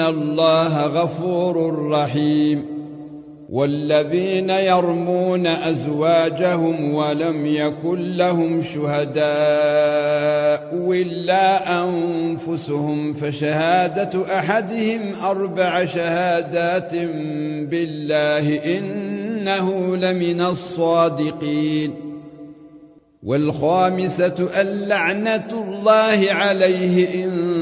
الله غفور رحيم والذين يرمون أزواجهم ولم يكن لهم شهداء إلا أنفسهم فشهادة أحدهم أربع شهادات بالله إنه لمن الصادقين والخامسة اللعنة الله عليه إن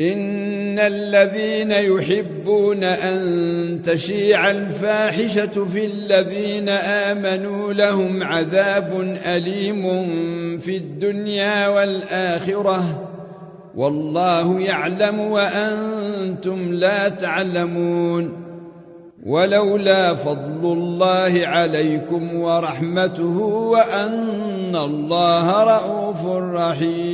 إن الذين يحبون أن تشيع الفاحشة في الذين آمنوا لهم عذاب أليم في الدنيا والآخرة. والله يعلم وأنتم لا تعلمون. ولولا فضل الله عليكم ورحمته وأن الله رءوف رحيم.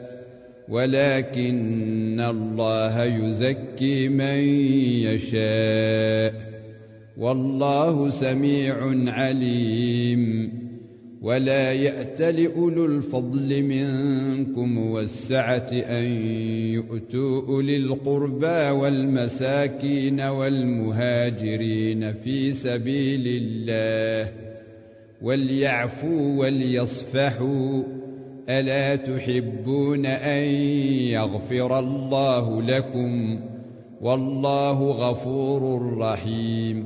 ولكن الله يزكي من يشاء. والله سميع عليم. ولا يأت لأولو الفضل منكم والسعة أن يؤتوا أولي القربى والمساكين والمهاجرين في سبيل الله. وليعفوا وليصفحوا. ألا تحبون أن يغفر الله لكم؟ والله غفور رحيم.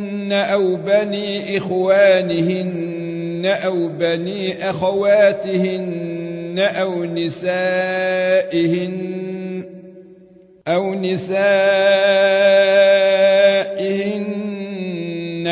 أو بني إخوانهن أو بني أخواتهن أو نسائهن أو نسائهن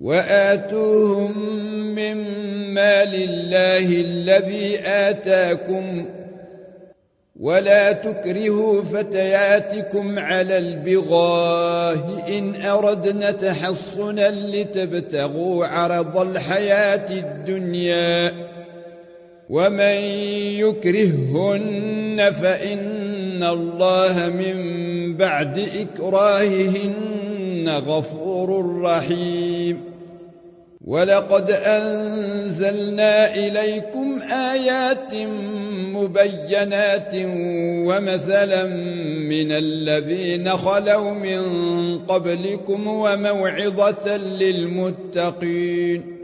وآتوهم مما لله الذي آتاكم ولا تكرهوا فتياتكم على البغاه إن أردنا تحصنا لتبتغوا عرض الحياة الدنيا ومن يكرههن فإن الله من بعد إكراههن غفور رحيم ولقد أنزلنا إليكم آيات مبينات ومثلا من الذين خلوا من قبلكم وموعظة للمتقين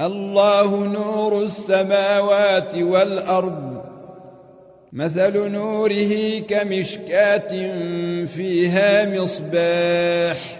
الله نور السماوات والأرض مثل نوره كمشكاة فيها مصباح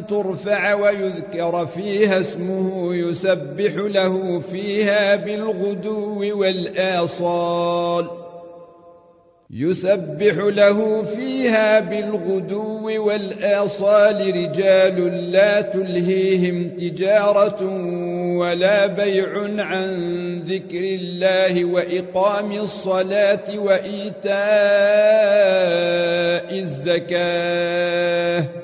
ترفع ويذكر فيها اسمه يسبح له فيها بالغدو والآصال. يسبح له فيها بالغدو والآصال رجال لا تلهيهم تجارة ولا بيع عن ذكر الله وإقام الصلاة وإيتاء الزكاة.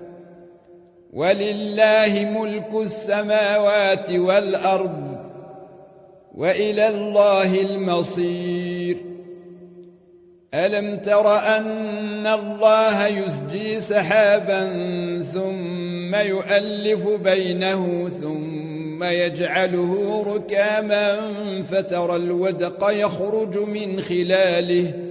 ولله ملك السماوات والأرض وإلى الله المصير. ألم تر أن الله يسجي سحابا ثم يؤلف بينه ثم يجعله ركاما فترى الودق يخرج من خلاله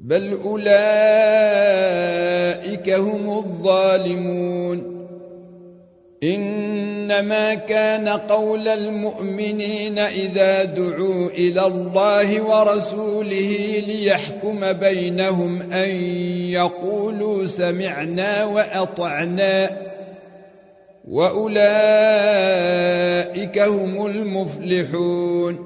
بل أولئك هم الظالمون إنما كان قول المؤمنين إذا دعوا إلى الله ورسوله ليحكم بينهم أن يقولوا سمعنا وأطعنا وأولئك هم المفلحون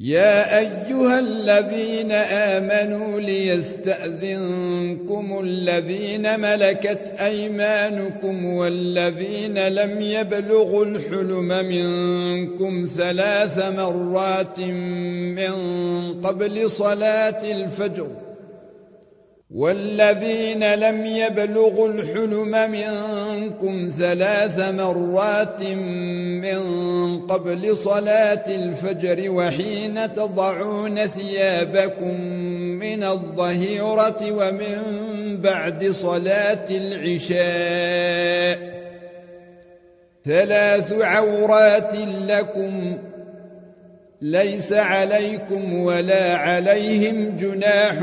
يا أيها الذين آمنوا ليستأذنكم الذين ملكت أيمانكم والذين لم يبلغوا الحلم منكم ثلاث مرات من قبل صلاة الفجر والذين لم يبلغوا الحلم منكم ثلاث مرات من قبل صلاة الفجر وحين تضعون ثيابكم من الظهيرة ومن بعد صلاة العشاء ثلاث عورات لكم ليس عليكم ولا عليهم جناح